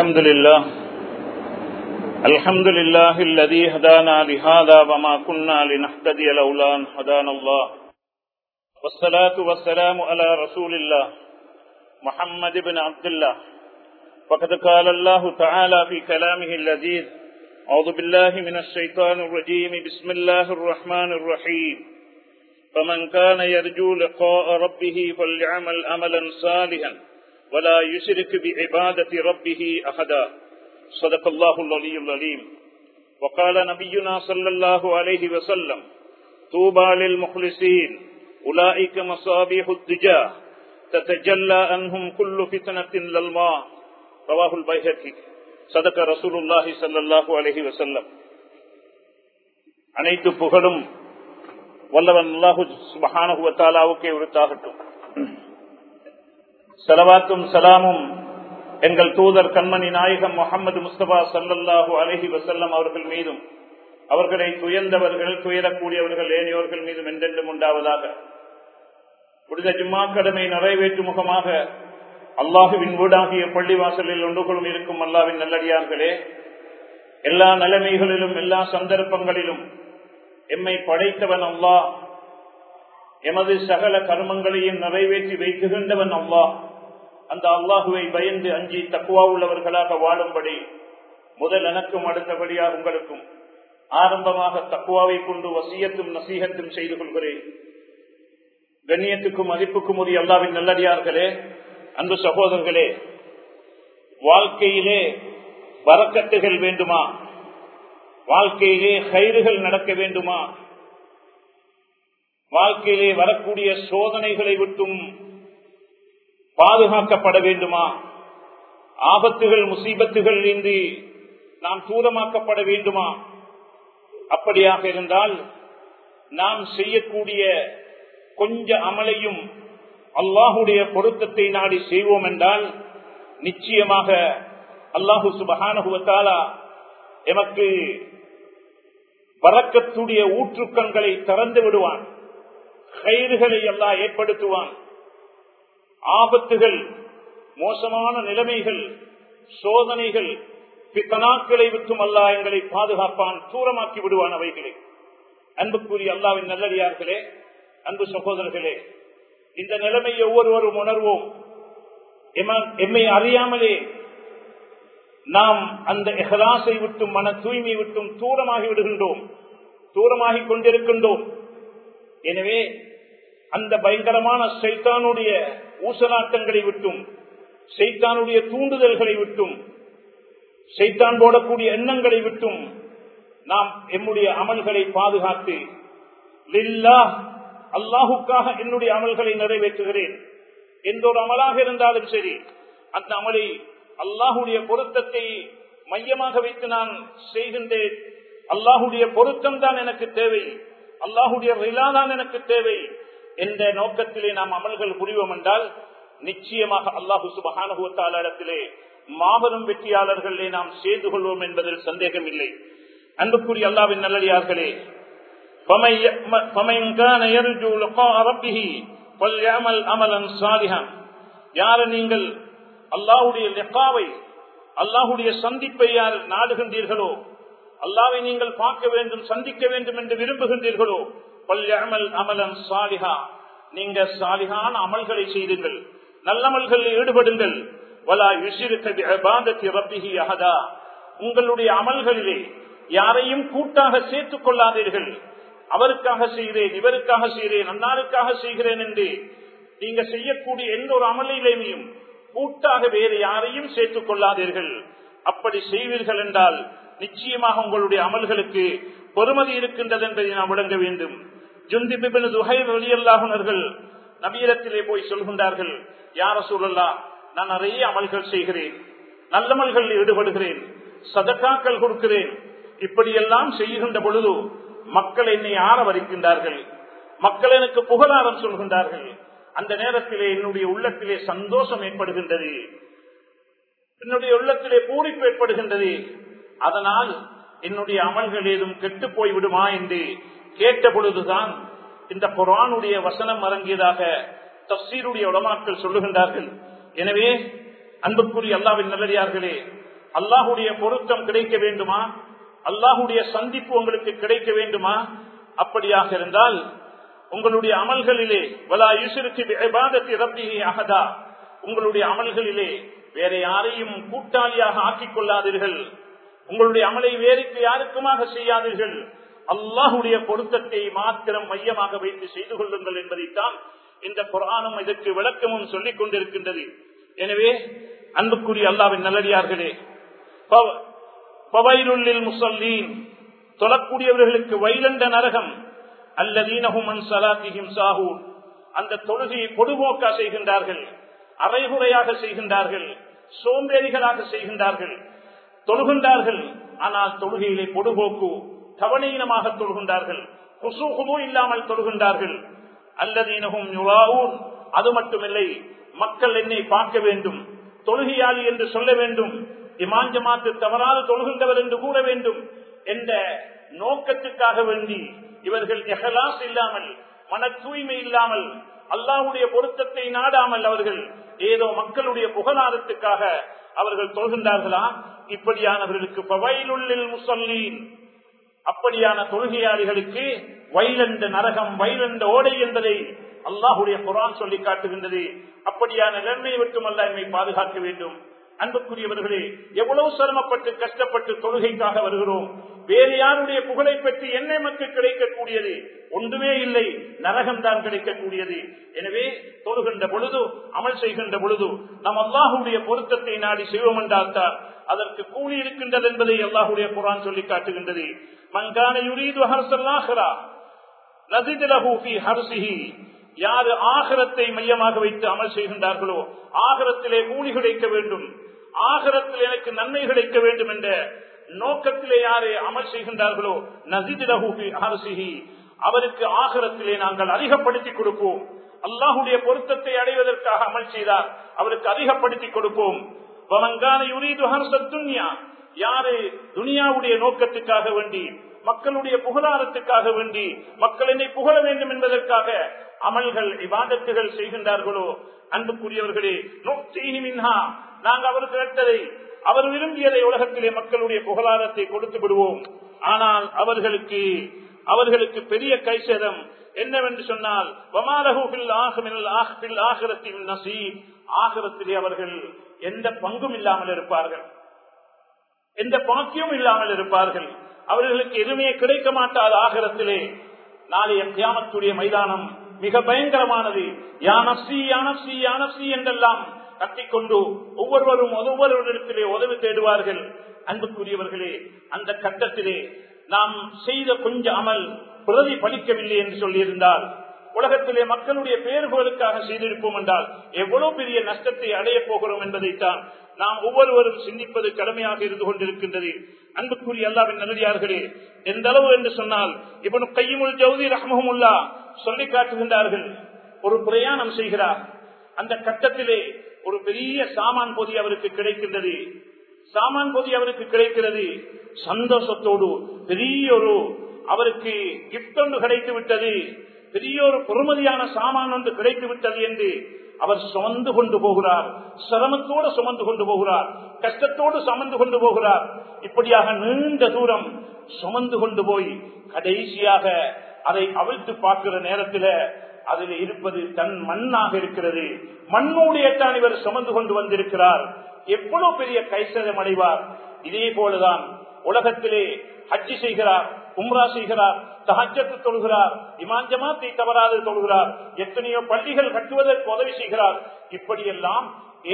الحمد لله. الحمد لله الذي هدانا لهذا وما كنا لنهتدي لولا أن هدانا الله. والصلاة والسلام على رسول الله محمد بن عبد الله. وقد قال الله تعالى في كلامه اللذيذ أعوذ بالله من الشيطان الرجيم بسم الله الرحمن الرحيم. فمن كان يرجو لقاء ربه فليعمل عملا صالحا. ولا يشرك بعبادة ربه أحدا صدق الله العلي العليم وقال نبينا صلى الله عليه وسلم طوبى للمخلصين أولئك مصابيح الدجاه تتجلى عنهم كل فتنة للماء رواه البيهقي صدق رسول الله صلى الله عليه وسلم அனைத்து புகழும் வல்லவன் அல்லாஹு சுபஹானுவத்தாலாவுக்கே உரித்தாகட்டும் செலவாத்தும் சலாமும். எங்கள் தூதர் கண்மணி நாயகம் முகமது முஸ்தபா சல்லல்லாஹூ அலஹி வசல்லம் அவர்கள் மீதும் அவர்களை துயர்ந்தவர்கள் துயரக்கூடியவர்கள் ஏனையோர்கள் மீதும் என்றென்றும் உண்டாவதாக. புனித ஜும்மா கடமை நிறைவேற்றும் முகமாக அல்லாஹுவின் வீடாகிய பள்ளிவாசலில் ஒன்றுகளும் இருக்கும் அல்லாவின் நல்லடியார்களே எல்லா நிலைமைகளிலும் எல்லா சந்தர்ப்பங்களிலும் எம்மை படைத்தவன் அல்லாஹ் எமது சகல கர்மங்களையும் நிறைவேற்றி வைக்குகின்றவன் அல்லாஹ். அந்த அல்லாஹுவை பயந்து அஞ்சி தக்குவா உள்ளவர்களாக வாழும்படி முதல் எனக்கும் அடுத்தபடியாக உங்களுக்கும் ஆரம்பமாக தக்குவாவை கொண்டு வசியத்தும் நசீகத்தும் செய்து கொள்கிறேன். கண்ணியத்துக்கும் மதிப்புக்கும் உரிய அல்லாவின் நல்லடியார்களே அன்பு சகோதரர்களே வாழ்க்கையிலே வரக்கட்டுகள் வேண்டுமா? வாழ்க்கையிலே கயிறுகள் நடக்க வேண்டுமா? வாழ்க்கையிலே வரக்கூடிய சோதனைகளை விட்டும் பாதுகாக்கப்பட வேண்டுமா? ஆபத்துகள் முசீபத்துகள் இன்றி நாம் தூரமாக்கப்பட வேண்டுமா? அப்படியாக இருந்தால் நாம் செய்யக்கூடிய கொஞ்ச அமலையும் அல்லாஹுடைய பொருத்தத்தை நாடி செய்வோம் என்றால் நிச்சயமாக அல்லாஹு சுபகானுகுவத்தாலா எமக்கு வரக்கத்துடைய ஊற்றுக்கண்களை திறந்து விடுவான். கயிறுகளை எல்லாம் ஏற்படுத்துவான். ஆபத்துகள் மோசமான நிலைமைகள் சோதனைகள் பித்தனாக்களை விட்டும் அல்லா எங்களை பாதுகாப்பான் தூரமாக்கி விடுவான் அவைகளை. அன்புக்குரிய அல்லாவின் நல்லடியார்களே அன்பு சகோதரர்களே இந்த நிலைமை ஒவ்வொருவரும் உணர்வோம். எம்மை அறியாமலே நாம் அந்த எஹலாசை விட்டும் மன தூய்மை விட்டும் தூரமாகி விடுகின்றோம் தூரமாகி கொண்டிருக்கின்றோம். எனவே அந்த பயங்கரமான சைத்தானுடைய ஊசலாட்டங்களை விட்டும் செய்தானுடைய தூண்டுதல்களை விட்டும் செய்தான் போடக்கூடிய எண்ணங்களை விட்டும் நாம் எம்முடைய அமல்களை பாதுகாத்து லில்லா அல்லாஹுக்காக என்னுடைய அமல்களை நிறைவேற்றுகிறேன். எந்த ஒரு அமலாக இருந்தாலும் சரி அந்த அமலை அல்லாஹுடைய பொருத்தத்தை மையமாக வைத்து நான் செய்கின்றேன். அல்லாஹுடைய பொருத்தம் தான் எனக்கு தேவை. அல்லாஹுடைய ரிலா தான் எனக்கு தேவை. என்ற நோக்கத்திலே நாம் அமல்கள் புரிவோம் என்றால் நிச்சயமாக அல்லாஹு சுபகானுபவத்தாளரிடத்திலே மாபெரும் வெற்றியாளர்களே நாம் சேர்ந்து கொள்வோம் என்பதில் சந்தேகம் இல்லை அன்புக்குரிய அல்லாவின் நல்லடியார்களே யார நீங்கள் அல்லாஹுடைய லெக்காவை அல்லாஹுடைய சந்திப்பை யார் நாடுகின்றீர்களோ அல்லாவை நீங்கள் பார்க்க வேண்டும் சந்திக்க வேண்டும் என்று விரும்புகின்றீர்களோ பல்யமல் அமலன் சாலிஹா. நீங்க சாலிகான அமல்களை செய்துங்கள். நல்லமல்களில் ஈடுபடுங்கள். வலா ரப்பிஹி உங்களுடைய அமல்களிலே யாரையும் கூட்டாக சேர்த்துக் கொள்ளாதீர்கள். அவருக்காக செய்கிறேன் இவருக்காக செய்கிறேன் அன்னாருக்காக செய்கிறேன் என்று நீங்க செய்யக்கூடிய எந்த ஒரு அமலிலேயும் கூட்டாக வேறு யாரையும் சேர்த்துக் கொள்ளாதீர்கள். அப்படி செய்வீர்கள் என்றால் நிச்சயமாக உங்களுடைய அமல்களுக்கு பொறுமதி இருக்கின்றது என்பதை நாம் விளங்க வேண்டும். ஜுந்தி பிபின் வெளியல்லாகுனர்கள் நபீரத்திலே போய் சொல்கின்றார்கள் யார சூழல்லா நான் நிறைய அமல்கள் செய்கிறேன் நல்லமல்களில் ஈடுபடுகிறேன் சதக்காக்கள் கொடுக்கிறேன். இப்படியெல்லாம் செய்கின்ற பொழுது மக்கள் என்னை ஆரவரிக்கின்றார்கள். மக்கள் எனக்கு புகழாரம் சொல்கின்றார்கள். அந்த நேரத்திலே என்னுடைய உள்ளத்திலே சந்தோஷம் ஏற்படுகின்றது. என்னுடைய உள்ளத்திலே பூரிப்பு ஏற்படுகின்றது. அதனால் என்னுடைய அமல்கள் ஏதும் கெட்டு போய் விடுமா என்று கேட்ட பொழுதுதான் இந்த குரானுடைய வசனம் அரங்கியதாக தப்சீருடைய உடமாக்கள் சொல்லுகின்றார்கள். எனவே அன்புக்குரிய அல்லாவின் நல்லடியார்களே அல்லாஹுடைய பொருத்தம் கிடைக்க வேண்டுமா? அல்லாஹுடைய சந்திப்பு உங்களுக்கு கிடைக்க வேண்டுமா? அப்படியாக இருந்தால் உங்களுடைய அமல்களிலே வலா யுசிற்கு அகதா உங்களுடைய அமல்களிலே வேற யாரையும் கூட்டாளியாக ஆக்கிக் கொள்ளாதீர்கள். உங்களுடைய அமலை வேறுக்கு யாருக்குமாக செய்யாதீர்கள். அல்லாஹுடைய பொருத்தத்தை மாத்திரம் மையமாக வைத்து செய்து கொள்ளுங்கள் என்பதைத்தான் இந்த குரானும் இதற்கு விளக்கமும் சொல்லிக் கொண்டிருக்கின்றது. எனவே அன்புக்குரிய அல்லாவின் நல்லடியார்களே பவைருள்ளில் முசல்லீன் தொழக்கூடியவர்களுக்கு வைலண்ட நரகம் அல்லதீனஹுமன் சலாத்திஹிம் சாகூன் அந்த தொழுகையை பொதுபோக்கா செய்கின்றார்கள் அரைகுறையாக செய்கின்றார்கள் சோம்பேறிகளாக செய்கின்றார்கள் தொழுகின்றார்கள். ஆனால் தொழுகையிலே பொதுபோக்கு தவணையினமாக தொழுகின்றார்கள். குசு இல்லாமல் தொழுகின்றார்கள். அல்லதீனகும் யுவாவூன் அது மட்டுமில்லை மக்கள் என்னை பார்க்க வேண்டும் தொழுகையாளி என்று சொல்ல வேண்டும் இமான் ஜமாத்து தவறாது தொழுகின்றவர் என்று கூற வேண்டும் என்ற நோக்கத்துக்காக வேண்டி இவர்கள் எஹலாஸ் இல்லாமல் மன தூய்மை இல்லாமல் அல்லாவுடைய பொருத்தத்தை நாடாமல் அவர்கள் ஏதோ மக்களுடைய புகழாரத்துக்காக அவர்கள் தொழுகின்றார்களா? இப்படியானவர்களுக்கு பவையிலுள்ளில் முசல்லீன் அப்படியான தொழுகையாளிகளுக்கு வயலண்ட நரகம் வயலண்ட ஓடை என்பதை அல்லாஹுடைய குரான் சொல்லி காட்டுகின்றது. அப்படியான நிலைமையை விட்டும் அல்ல என்னை பாதுகாக்க வேண்டும். அன்புக்குரியவர்களே எவ்வளவு சிரமப்பட்டு கஷ்டப்பட்டு தொழுகைக்காக வருகிறோம். வேறு யாருடைய புகழை பற்றி என்ன மக்கள் கிடைக்கக்கூடியது? ஒன்றுமே இல்லை. நரகம் தான் கிடைக்கக்கூடியது. எனவே தொழுகின்ற பொழுது அமல் செய்கின்ற பொழுது நம் அல்லாஹுடைய பொருத்தத்தை நாடி செய்வோம் என்றால்தான் அதற்கு கூலி இருக்கின்றது என்பதை அல்லாஹுடைய குரான் சொல்லி காட்டுகின்றது. மங்கான யுரீது ஹர்சல்லாஹரா நதிதிலஹூஃபி ஹர்சிஹி யாரு ஆகரத்தை மையமாக வைத்து அமல் செய்கின்றார்களோ ஆகரத்திலே கூலி கிடைக்க வேண்டும். ஆகரத்தில் எனக்கு நன்மை கிடைக்க வேண்டும் என்ற நோக்கத்திலே யாரே அமல் செய்கின்றார்களோ நசிதிலஹூஃபி ஹர்சிஹி அவருக்கு ஆகரத்திலே நாங்கள் அதிகப்படுத்தி கொடுப்போம். அல்லாஹுடைய பொருத்தத்தை அடைவதற்காக அமல் செய்தார். அவருக்கு அதிகப்படுத்தி கொடுப்போம். யாரு துனியாவுடைய நோக்கத்துக்காக வேண்டி மக்களுடைய புகழாரத்துக்காக வேண்டி மக்கள் என்னை புகழ வேண்டும் என்பதற்காக அமல்கள் விவாதத்துகள் செய்கின்றார்களோ? அன்புக்குரியவர்களே மின்ஹா நாங்கள் அவர் கேட்டதை அவர் விரும்பியதை உலகத்திலே மக்களுடைய புகழாரத்தை கொடுத்து விடுவோம். ஆனால் அவர்களுக்கு அவர்களுக்கு பெரிய கைசேதம் என்னவென்று சொன்னால் ஆகரத்திலே அவர்கள் எந்த பங்கும் இல்லாமல் இருப்பார்கள். எந்த பாக்கியமும் இல்லாமல் இருப்பார்கள். அவர்களுக்கு எதுவுமே கிடைக்க மாட்டாத ஆகரத்திலே. நாளைய தியாமத்துடைய மைதானம் மிக பயங்கரமானது. யானசி யானசி யானசி என்றெல்லாம் கட்டிக்கொண்டு ஒவ்வொருவரும் ஒவ்வொருவரிடத்திலே உதவி தேடுவார்கள். அன்புக்குரியவர்களே அந்த கட்டத்திலே நாம் செய்த கொஞ்ச அமல் பிரதி பலிக்கவில்லை என்று சொல்லியிருந்தால் உலகத்திலே மக்களுடைய பேர்களுக்காக செய்திருப்போம் என்றால் எவ்வளவு பெரிய நஷ்டத்தை அடைய போகிறோம் என்பதைத்தான் நாம் ஒவ்வொருவரும் சிந்திப்பது கடமையாக இருந்து கொண்டிருக்கின்றது. அன்புக்குரிய அல்லாவின் நல்லடியார்களே எந்த அளவு என்று சொன்னால் இவனு கையுமுல் ஜவுதி ரஹமுல்லா சொல்லி காட்டுகின்றார்கள். ஒரு பிரயாணம் செய்கிறார். அந்த கட்டத்திலே ஒரு பெரிய சாமான் பொதி அவருக்கு கிடைக்கின்றது. சாமான் பொதி அவருக்கு கிடைக்கிறது. சந்தோஷத்தோடு பெரிய ஒரு அவருக்கு கிப்ட் ஒன்று கிடைத்து விட்டது பெரிய ஒரு பொறுமதியான சாமான் ஒன்று கிடைத்து விட்டது என்று அவர் சுமந்து கொண்டு போகிறார். சிரமத்தோடு சுமந்து கொண்டு போகிறார். கஷ்டத்தோடு சுமந்து கொண்டு போகிறார். இப்படியாக நீண்ட தூரம் சுமந்து கொண்டு போய் கடைசியாக அதை அவிழ்த்து பார்க்கிற நேரத்தில் அதில் இருப்பது தன் மண்ணாக இருக்கிறது. மண்ணோடையத்தான் இவர் சுமந்து கொண்டு வந்திருக்கிறார். எவ்வளவு பெரிய கைசலம் அடைவார். இதே போலதான் உலகத்திலே ஹஜ்ஜி செய்கிறார் உம்ரா செய்கிறார் தஹஜத்து தொழுகிறார் இமான் ஜமாத்தை தவறாது தொழுகிறார் எத்தனையோ பள்ளிகள் கட்டுவதற்கு உதவி செய்கிறார். இப்படியெல்லாம்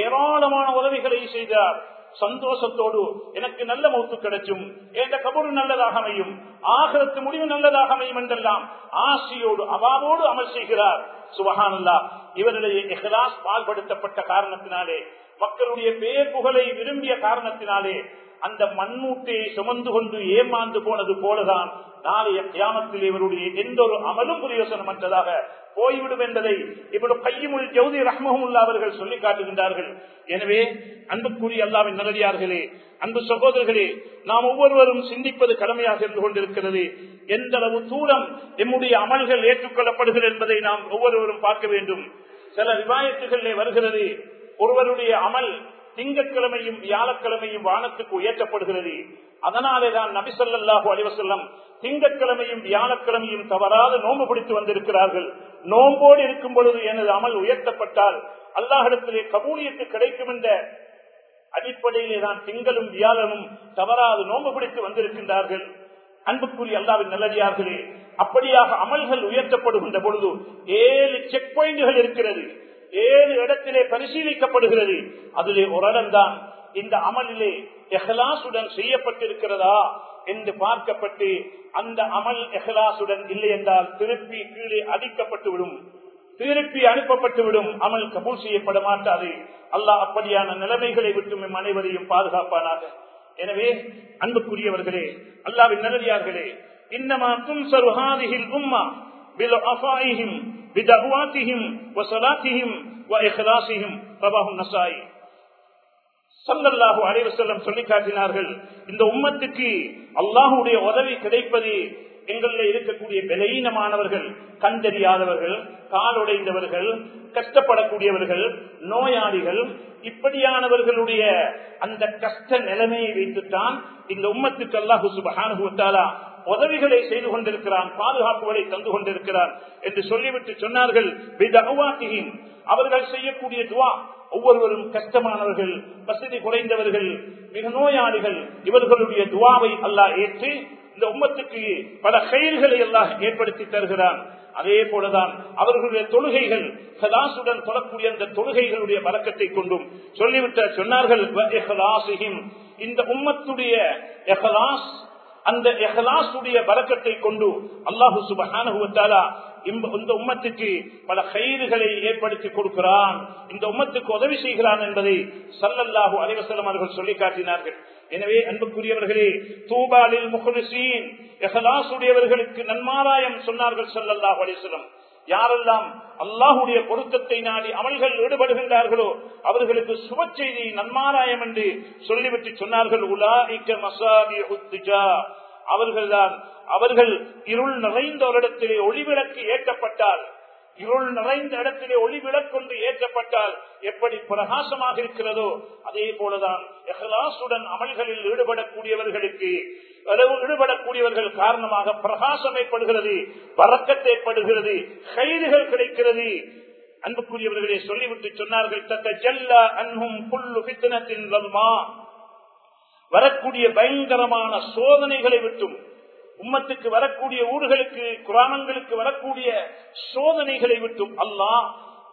ஏராளமான உதவிகளை செய்தார். சந்தோஷத்தோடு எனக்கு நல்ல மௌத்து கிடைச்சும் என்ற கபூர் நல்லதாக அமையும் ஆகரத்து முடிவு நல்லதாக அமையும் என்றெல்லாம் ஆசையோடு அவாவோடு அமல் செய்கிறார். சுபகானல்லா இவருடைய எஹ்லாஸ் பால்படுத்தப்பட்ட காரணத்தினாலே மக்களுடைய பேர் புகழை விரும்பிய காரணத்தினாலே அந்த மண்மூட்டையை சுமந்து கொண்டு ஏமாந்து போனது போலதான் நாளைய கியாமத்தில் இவருடைய எந்த ஒரு அமலும் பிரயோசனமற்றதாக போய்விடும் என்பதை இவருடைய கையுமுள் ஜவுதி ரஹ்மஹமுல்லா அவர்கள் சொல்லி காட்டுகின்றார்கள். எனவே அன்புக்குரிய அல்லாவின் நல்லடியார்களே அன்பு சகோதரர்களே நாம் ஒவ்வொருவரும் சிந்திப்பது கடமையாக இருந்து கொண்டிருக்கிறது. எந்த அளவு தூரம் எம்முடைய அமல்கள் ஏற்றுக்கொள்ளப்படுகிறது என்பதை நாம் ஒவ்வொருவரும் பார்க்க வேண்டும். சில விவாயத்துகளிலே வருகிறது ஒருவருடைய அமல் திங்கட்கிழமையும் வியாழக்கிழமையும் வானத்துக்கு உயர்த்தப்படுகிறது. அதனாலேதான் நபிசல்லாஹு அலிவசல்லம் திங்கட்கிழமையும் வியாழக்கிழமையும் தவறாத நோன்பு பிடித்து வந்திருக்கிறார்கள். நோம்போடு இருக்கும் பொழுது எனது அமல் உயர்த்தப்பட்டால் அல்லாஹிடத்திலே கபூலியத்து கிடைக்கும் என்ற அடிப்படையிலே தான் திங்களும் வியாழனும் தவறாது நோன்பு பிடித்து வந்திருக்கின்றார்கள். அன்புக்குரிய அல்லாவின் நல்லடியார்களே அப்படியாக அமல்கள் உயர்த்தப்படுகின்ற பொழுது ஏழு செக் பாயிண்டுகள் இருக்கிறது. ஏழு இடத்திலே பரிசீலிக்கப்படுகிறது. அதிலே ஒரு இடம்தான் இந்த அமலிலே எஹலாசுடன் செய்யப்பட்டிருக்கிறதா என்று பார்க்கப்பட்டு அந்த அமல் எஹலாசுடன் இல்லை என்றால் திருப்பி கீழே அடிக்கப்பட்டு விடும் திருப்பி அனுப்பப்பட்டு விடும் அமல் கபூல் செய்யப்பட மாட்டாது. அல்லாஹ் அப்படியான நிலைமைகளை விட்டு நம் அனைவரையும் பாதுகாப்பானாக. எனவே அன்புக்குரியவர்களே அல்லாவின் நல்லடியார்களே இன்னமா துன்சரு உம்மா? பில் அஃபாயிஹிம் பிதஹ்வாத்திஹிம் வஸலாத்திஹிம் சல்லல்லாஹு சொல்லி காட்டினார்கள் இந்த உம்மத்துக்கு அல்லாஹுடைய உதவி கிடைப்பது எங்களில் இருக்கக்கூடிய பலவீனமானவர்கள் கண்டறியாதவர்கள் காலுடைந்தவர்கள் கஷ்டப்படக்கூடியவர்கள் நோயாளிகள் இப்படியானவர்களுடைய அந்த கஷ்ட நிலைமையை வைத்துத்தான் இந்த உம்மத்துக்கு அல்லாஹு சுபஹானுத்தாலா உதவிகளை செய்து கொண்டிருக்கிறான் பாதுகாப்புகளை தந்து கொண்டிருக்கிறான் என்று சொல்லிவிட்டு சொன்னார்கள் அவர்கள் செய்யக்கூடிய துவா ஒவ்வொருவரும் கஷ்டமானவர்கள் வசதி குறைந்தவர்கள் மிக நோயாளிகள் இவர்களுடைய துவாவை அல்லாஹ் ஏற்று இந்த உம்மத்துக்கு பல செயல்களை எல்லாம் ஏற்படுத்தி தருகிறான். அதே போலதான் அவர்களுடைய தொழுகைகள் சதாசுடன் தொடக்கூடிய அந்த தொழுகைகளுடைய வழக்கத்தை கொண்டும் சொல்லிவிட்ட சொன்னார்கள் இந்த உம்மத்துடைய எஹலாஸ் அந்த எஹலாசுடைய பறக்கத்தை கொண்டு அல்லாஹு சுபஹானுவத்தாலா இந்த உம்மத்துக்கு பல கயிறுகளை ஏற்படுத்தி கொடுக்கிறான். இந்த உம்மத்துக்கு உதவி செய்கிறான் என்பதை சல்லல்லாஹு அலைவசலம் அவர்கள் சொல்லி காட்டினார்கள். எனவே அன்புக்குரியவர்களே தூபாலில் முகலிசீன் எஹலாசுடையவர்களுக்கு நன்மாராயம் சொன்னார்கள் சல்லல்லாஹு அலிஸ்லம் யாரெல்லாம் அல்லாஹுடைய பொருத்தத்தை நாடி அமல்கள் ஈடுபடுகின்றார்களோ அவர்களுக்கு சுப செய்தி நன்மாராயம் என்று சொல்லிவிட்டு சொன்னார்கள். உலாஇக்க மசாபி அவர்கள்தான் அவர்கள் இருள் நிறைந்த ஒரு இடத்திலே ஒளிவிளக்கு ஏற்றப்பட்டால் இருள் நிறைந்த இடத்திலே ஒளி விளக்கொன்று ஏற்றப்பட்டால் எப்படி பிரகாசமாக இருக்கிறதோ அதே போலதான் எஹலாசுடன் அமல்களில் ஈடுபடக்கூடியவர்களுக்கு ஈடுபடக்கூடியவர்கள் காரணமாக பிரகாசம் ஏற்படுகிறது பறக்கத்தை ஏற்படுகிறது கைதுகள் கிடைக்கிறது. அன்புக்குரியவர்களே சொல்லிவிட்டு சொன்னார்கள் தத்த ஜல்லா அன்பும் புல்லு பித்தனத்தின் வரக்கூடிய பயங்கரமான சோதனைகளை விட்டும் உம்மத்துக்கு வரக்கூடிய ஊர்களுக்கு கிராமங்களுக்கு வரக்கூடிய சோதனைகளை விட்டும் அல்லாஹ்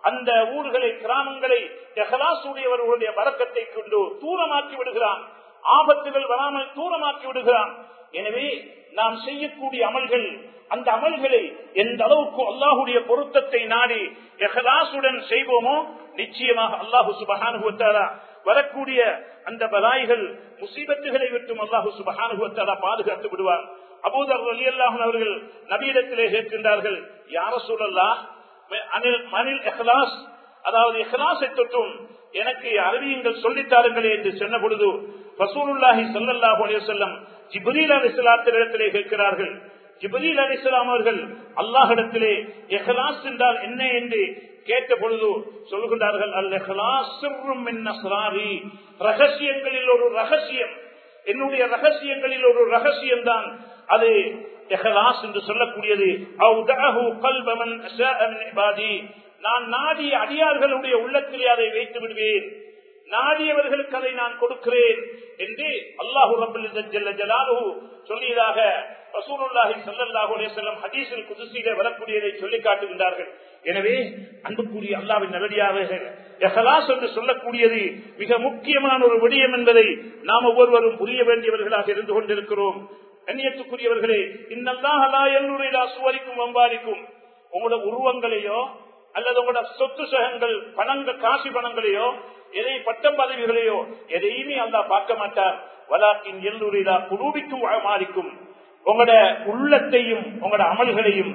அந்த ஊர்களை கிராமங்களை எஹலாசுடையவர்களுடைய வரக்கத்தை கொண்டு தூரமாக்கி விடுகிறான். ஆபத்துகள் வராமல் தூரமாக்கி விடுகிறான். எனவே நாம் செய்யக்கூடிய அமல்கள் அந்த அமல்களை எந்த அளவுக்கு அல்லாஹுடைய பொருத்தத்தை நாடி எகலாசுடன் செய்வோமோ நிச்சயமாக அல்லாஹு சுபகானுகுவத்தாரா வரக்கூடிய அந்த பலாய்கள் முசீபத்துகளை விட்டும் அல்லாஹு சுபகானுகுவத்தாரா பாதுகாத்து விடுவார். அபூதர் அலி அல்லாஹன் அவர்கள் நபீடத்திலே கேட்கின்றார்கள் யார சூழல்லா அனில் மனில் எஹலாஸ் அதாவது இஹ்லாசை தொற்றும் எனக்கு அறிவியங்கள் சொல்லித்தாருங்களே என்று சொன்ன பொழுது ரசூலுல்லாஹி சல்லாஹூ அலையம் ஜிப்ரீல் அலி இடத்திலே கேட்கிறார்கள். ஜிப்ரீல் அலி அவர்கள் அல்லாஹிடத்திலே எஹ்லாஸ் என்றால் என்ன என்று கேட்ட பொழுது சொல்கின்றார்கள் அல் எஹ்லாஸ் ரகசியங்களில் ஒரு ரகசியம். என்னுடைய ரகசியங்களில் ஒரு ரகசியம் தான் அது எஹலாஸ் என்று சொல்லக்கூடியது. நான் நாடிய அடியார்களுடைய உள்ளத்திலே அதை வைத்து விடுவேன். நாடியவர்களுக்கு அதை நான் கொடுக்கிறேன் என்று அல்லாஹு ரபுல்ல ஜலாலு சொல்லியதாக ரசூலுல்லாஹி ஸல்லல்லாஹு அலைஹி வஸல்லம் ஹதீஸில் குதுஸிலே வரக்கூடியதை சொல்லி காட்டுகின்றார்கள். எனவே அன்புக்குரிய அல்லாஹ்வின் நல்லடியார்கள் இஹ்லாஸ் என்று சொல்லக்கூடியது மிக முக்கியமான ஒரு விடயம் என்பதை நாம் ஒவ்வொருவரும் புரிய வேண்டியவர்களாக இருந்து கொண்டிருக்கிறோம். கண்ணியத்துக்குரியவர்களே இன்னல்லாஹ லா யன்னுரு சுவரிக்கும் வம்பாரிக்கும். உங்களோட உருவங்களையோ அல்லது உங்களோட சொத்து சகங்கள் பணங்கள் காசி பணங்களையோ எதை பட்டம் பதவிகளையோ எதையுமே அல்லா பார்க்க மாட்டார். வலாக்கின் எல்லூரிலா குரூபிக்கும் மாறிக்கும் உங்களோட உள்ளத்தையும் உங்களோட அமல்களையும்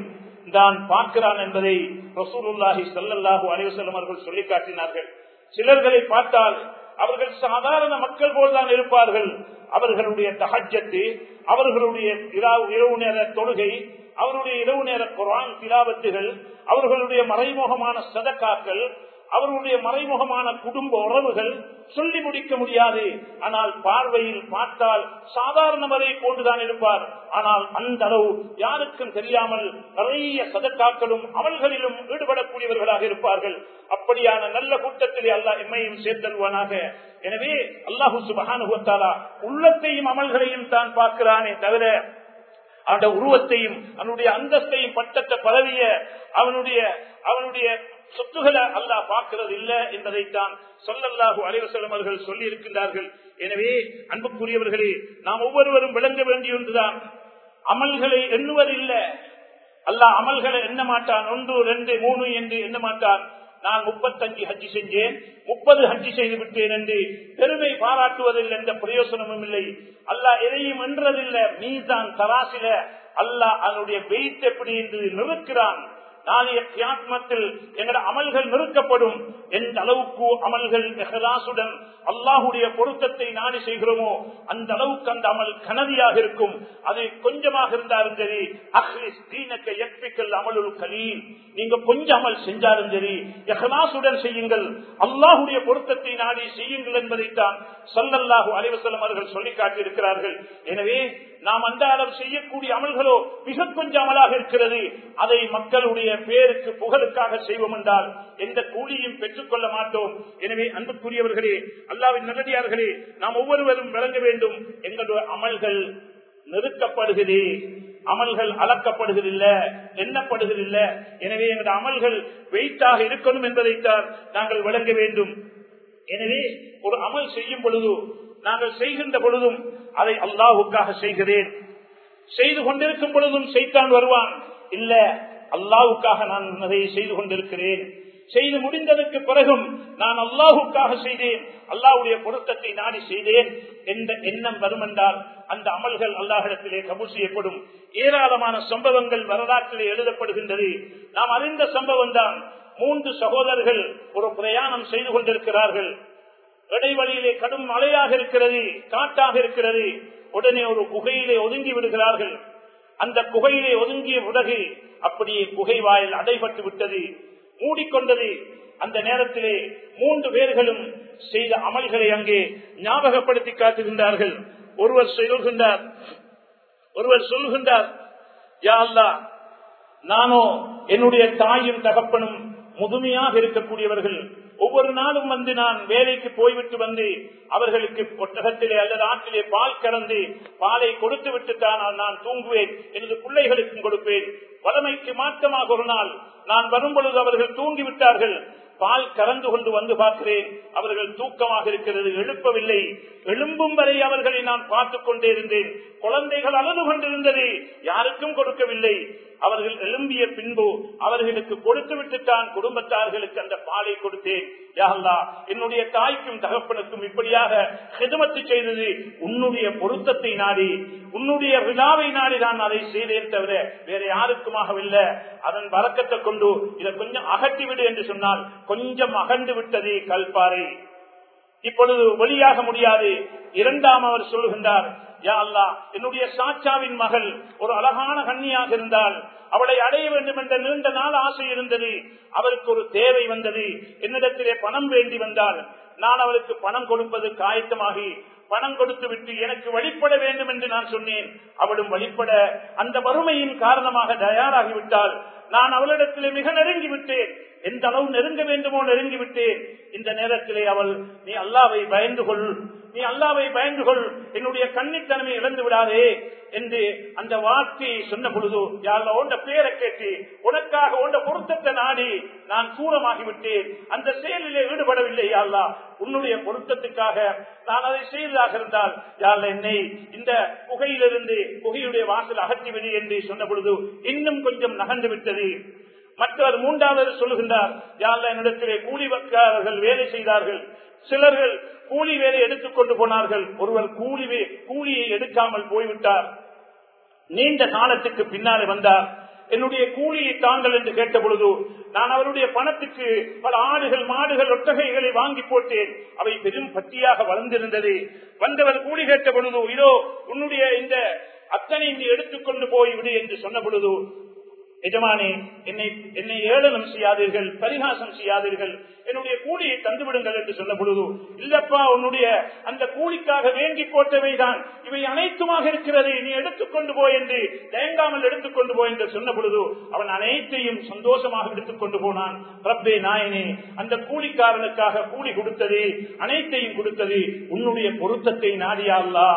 தான் பார்க்கிறான் என்பதை ரசூலுல்லாஹி சல்லல்லாஹு அலைவசல்லம் அவர்கள் சொல்லி காட்டினார்கள். சிலர்களை பார்த்தால் அவர்கள் சாதாரண மக்கள் போல்தான் இருப்பார்கள். அவர்களுடைய தகஜத்து அவர்களுடைய இரவு நேர தொழுகை அவருடைய இரவு நேர குரான் திலாவத்துகள் அவர்களுடைய மறைமுகமான சதக்காக்கள் அவர்களுடைய மறைமுகமான குடும்ப உறவுகள் சொல்லி முடிக்க முடியாது. ஆனால் பார்வையில் பார்த்தால் சாதாரணவரை போன்றுதான் இருப்பார். ஆனால் அந்த அளவு யாருக்கும் தெரியாமல் நிறைய சதக்காக்களும் அமல்களிலும் ஈடுபடக்கூடியவர்களாக இருப்பார்கள். அப்படியான நல்ல கூட்டத்திலே அல்லாஹ் எம்மையும் சேர்த்தல்வானாக எனவே அல்லாஹு சுபகானுகத்தாலா உள்ளத்தையும் அமல்களையும் தான் பார்க்கிறானே தவிர அவனுடைய உருவத்தையும் அவனுடைய அந்தஸ்தையும் பட்டத்தை பதவிய அவனுடைய அவனுடைய சொத்துக்களை அல்லாஹ் பார்க்கிறது இல்ல என்பதைத்தான் சொல்லல்லாஹு அலைவசலம் அவர்கள் சொல்லி இருக்கின்றார்கள் எனவே அன்புக்குரியவர்களே நாம் ஒவ்வொருவரும் விளங்க வேண்டிய ஒன்றுதான் அமல்களை எண்ணுவதில்லை அல்லாஹ் அமல்களை எண்ண மாட்டான். ஒன்று ரெண்டு மூணு என்று எண்ண மாட்டான். நான் முப்பத்தஞ்சு ஹஜ்ஜி செஞ்சேன் முப்பது ஹஜ்ஜி செய்து விட்டேன் என்று பெருமை பாராட்டுவதில் எந்த பிரயோசனமும் இல்லை. அல்லா எதையும் என்றதில்லை மீதான் தராசில அல்லா அதனுடைய வெயிட் எப்படி என்று நிறுக்கிறான். நாளைய தியாத்மத்தில் எங்களோட அமல்கள் நிறுக்கப்படும் எந்த அளவுக்கு அமல்கள் எஹலாசுடன் அல்லாஹுடைய பொருத்தத்தை நாடி செய்கிறோமோ அந்த அளவுக்கு அந்த அமல் கனதியாக இருக்கும். அது கொஞ்சமாக இருந்தாலும் சரி அஹ்லிஸ் தீனக்க எப்பிக்கல் அமலுல் கலீல் நீங்க கொஞ்சம் அமல் செஞ்சாலும் சரி எஹலாசுடன் செய்யுங்கள். அல்லாஹுடைய பொருத்தத்தை நாடி செய்யுங்கள் என்பதைத்தான் சொல்லல்லாஹு அலைவசல்லம் அவர்கள் சொல்லி காட்டியிருக்கிறார்கள். எனவே நாம் அந்த அளவு செய்யக்கூடிய அமல்களோ மிக கொஞ்சம் அமலாக இருக்கிறது. அதை மக்களுடைய பேருக்கு புகழுக்காக செய்வோம் என்றால் எந்த கூலியும் பெற்றுக்கொள்ள மாட்டோம். எனவே அன்புக்குரியவர்களே அல்லாவின் நல்லடியார்களே நாம் ஒவ்வொருவரும் விளங்க வேண்டும். எங்களுடைய அமல்கள் நெருக்கப்படுகிறது அமல்கள் அளக்கப்படுகிறதில்ல எண்ணப்படுகிறதில்ல. எனவே எங்களுடைய அமல்கள் வெயிட்டாக இருக்கணும் என்பதைத்தான் நாங்கள் விளங்க வேண்டும். எனவே ஒரு அமல் செய்யும் பொழுது நாங்கள் செய்கின்ற பொழுதும் அதை அல்லாஹுக்காக செய்கிறேன். செய்து கொண்டிருக்கும் பொழுதும் செய்தான் வருவான். இல்ல அல்லாவுக்காக நான் அதை செய்து கொண்டிருக்கிறேன். செய்து முடிந்ததற்கு பிறகும் நான் அல்லாஹுக்காக செய்தேன். அல்லாஹுடைய பொருத்தத்தை நாடி செய்தேன் என்ற எண்ணம் வரும் என்றால் அந்த அமல்கள் அல்லாஹிடத்திலே கபூல் செய்யப்படும். ஏராளமான சம்பவங்கள் வரலாற்றிலே எழுதப்படுகின்றது. நாம் அறிந்த சம்பவம் தான் மூன்று சகோதரர்கள் ஒரு பிரயாணம் செய்து கொண்டிருக்கிறார்கள். இடைவெளியிலே கடும் மழையாக இருக்கிறது காட்டாக இருக்கிறது. உடனே ஒரு குகையிலே ஒதுங்கி விடுகிறார்கள். அந்த குகையிலே ஒதுங்கிய உலகு அப்படியே குகை வாயில் அடைபட்டு விட்டது மூடிக்கொண்டது. அந்த நேரத்திலே மூன்று பேர்களும் செய்த அமல்களை அங்கே ஞாபகப்படுத்தி காட்டுகின்றார்கள். ஒருவர் சொல்கின்றார் ஒருவர் சொல்கின்றார் யா அல்லா நானோ என்னுடைய தாயும் தகப்பனும் முதுமையாக இருக்கக்கூடியவர்கள். ஒவ்வொரு நாளும் வந்து நான் வேலைக்கு போய்விட்டு வந்து அவர்களுக்கு ஒட்டகத்திலே அல்லது ஆற்றிலே பால் கறந்து பாலை கொடுத்து விட்டு தான் நான் தூங்குவேன் எனது பிள்ளைகளுக்கும் கொடுப்பேன். வளமைக்கு மாற்றமாக ஒரு நாள் நான் வரும் பொழுது அவர்கள் தூங்கிவிட்டார்கள். பால் கறந்து கொண்டு வந்து பார்க்கிறேன். அவர்கள் தூக்கமாக இருக்கிறது எழுப்பவில்லை. எழும்பும் வரை அவர்களை நான் பார்த்துக் கொண்டே இருந்தேன். குழந்தைகள் அழுது கொண்டிருந்தது. யாருக்கும் கொடுக்கவில்லை. அவர்கள் எழும்பிய பின்பு அவர்களுக்கு கொடுத்து விட்டுத்தான் குடும்பத்தார்களுக்கு அந்த பாலை கொடுத்தேன். யாழ்லா என்னுடைய தாய்க்கும் தகப்பனுக்கும் இப்படியாக ஹெதுமத்து செய்தது உன்னுடைய பொருத்தத்தை நாடி உன்னுடைய விழாவை நாடி நான் அதை செய்தேன் தவிர வேற யாருக்குமாகவில்லை. அதன் வரக்கத்தை கொண்டு இதை கொஞ்சம் அகற்றிவிடு என்று சொன்னால் கொஞ்சம் அகண்டு விட்டது கல்பாறை. இப்பொழுது வெளியாக முடியாது. இரண்டாம் அவர் சொல்கின்றார் யா அல்லா என்னுடைய சாச்சாவின் மகள் ஒரு அழகான கண்ணியாக இருந்தால் அவளை அடைய வேண்டும் என்ற நீண்ட நாள் ஆசை இருந்தது. அவருக்கு ஒரு தேவை வந்தது. என்னிடத்திலே பணம் வேண்டி வந்தால் நான் அவளுக்கு பணம் கொடுப்பது காயத்தமாகி பணம் கொடுத்து விட்டு எனக்கு வழிபட வேண்டும் என்று நான் சொன்னேன். அவளும் வழிபட அந்த வறுமையின் காரணமாக தயாராகிவிட்டால் நான் அவளிடத்திலே மிக நெருங்கி விட்டேன் எந்த அளவு நெருங்க வேண்டுமோ நெருங்கி விட்டேன் இந்த நேரத்திலே அவள் நீ அல்லாவை பயந்து கொள். நீ அல்லாவை பயந்து கொள். என்னுடைய கண்ணித்தனமை இழந்து விடாதே. என்று அந்த வார்த்தையை சொன்ன பொழுது யாரில் ஓண்ட பேரை கேட்டு உனக்காக ஓண்ட பொருத்தத்தை நாடி நான் தூரமாகிவிட்டேன். அந்த செயலிலே ஈடுபடவில்லை யாழ்லா உன்னுடைய பொருத்தத்துக்காக நான் அதை செய்ததாக இருந்தால் யாழ்ல என்னை இந்த புகையிலிருந்து புகையுடைய வாசல் அகற்றிவிடு என்று சொன்ன பொழுது இன்னும் கொஞ்சம் நகர்ந்து விட்டது. மற்றவர் மூன்றாவது சொல்லுகின்றார் யாழ்ல என்னிடத்திலே கூலி வக்காரர்கள் வேலை செய்தார்கள். சிலர்கள் கூலி வேலை எடுத்துக் கொண்டு போனார்கள். ஒருவர் கூலி கூலியை எடுக்காமல் போய்விட்டார். நீண்ட காலத்துக்கு பின்னாலே வந்தார். என்னுடைய கூலியை தாங்கள் என்று கேட்ட பொழுது நான் அவருடைய பணத்துக்கு பல ஆடுகள் மாடுகள் ஒட்டகைகளை வாங்கி போட்டேன். அவை பெரும் பட்டியாக வளர்ந்திருந்தது. வந்தவர் கூலி கேட்ட பொழுது இதோ உன்னுடைய இந்த அத்தனை நீ எடுத்துக்கொண்டு போய்விடு என்று சொன்ன பொழுது எஜமானே என்னை என்னை ஏளனம் செய்யாதீர்கள் பரிகாசம் செய்யாதீர்கள். என்னுடைய கூலியை தந்துவிடுங்கள் என்று சொல்ல பொழுது இல்லப்பா உன்னுடைய அந்த கூலிக்காக வேண்டி போட்டவைதான் இவை அனைத்துமாக இருக்கிறது. நீ எடுத்துக்கொண்டு போய் என்று தயங்காமல் எடுத்துக்கொண்டு போய் என்று சொன்ன பொழுது அவன் அனைத்தையும் சந்தோஷமாக எடுத்துக்கொண்டு போனான். ரப்பே நாயனே அந்த கூலிக்காரனுக்காக கூலி கொடுத்தது அனைத்தையும் கொடுத்தது உன்னுடைய பொருத்தத்தை நாடியாள்லா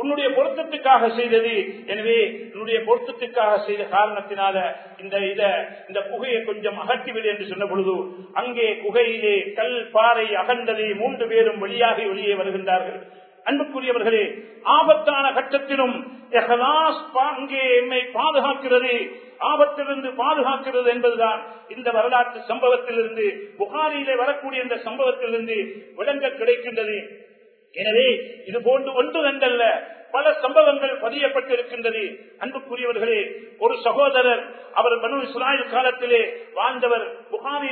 உன்னுடைய பொருத்தத்துக்காக செய்தது. எனவே உன்னுடைய பொருத்தத்துக்காக செய்த காரணத்தினால இந்த இத இந்த குகையை கொஞ்சம் அகற்றிவிடு என்று சொன்ன பொழுது அங்கே குகையிலே கல் பாறை அகண்டதே மூன்று பேரும் வெளியாகி வெளியே வருகின்றார்கள். அன்புக்குரியவர்களே ஆபத்தான கட்டத்திலும் அங்கே என்னை பாதுகாக்கிறது. ஆபத்திலிருந்து பாதுகாக்கிறது என்பதுதான் இந்த வரலாற்று சம்பவத்திலிருந்து புகாரியிலே வரக்கூடிய இந்த சம்பவத்திலிருந்து விளங்க கிடைக்கின்றது. எனவே இது போன்று ஒன்று ரெண்டல்ல பல சம்பவங்கள் பதியப்பட்டிருக்கின்றது. அன்புக்குரியவர்களே ஒரு சகோதரர் அவர் பனு இஸ்ராயல் காலத்திலே வாழ்ந்தவர் புகாரி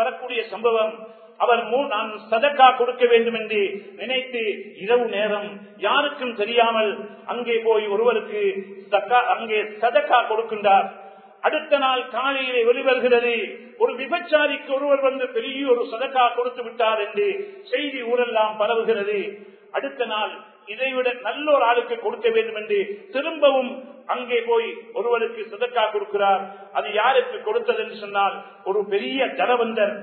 வரக்கூடிய சம்பவம் அவர் நான் சதக்கா கொடுக்க வேண்டும் என்று நினைத்து இரவு நேரம் யாருக்கும் தெரியாமல் அங்கே போய் ஒருவருக்கு அங்கே சதக்கா கொடுக்கின்றார். அடுத்த நாள் காலையிலே வெளிவருகிறது. ஒரு விபச்சாரிக்கு ஒருவர் வந்து பெரிய ஒரு சதக்கா கொடுத்து விட்டார் என்று செய்தி ஊரெல்லாம் பரவுகிறது. அடுத்த நாள் இதைவிட நல்ல ஒரு ஆளுக்கு கொடுக்க வேண்டும் என்று திரும்பவும் அங்கே போய் ஒருவருக்கு சதக்கா கொடுக்கிறார். அது யாருக்கு கொடுத்தது என்று சொன்னால் ஒரு பெரிய தனவந்தர்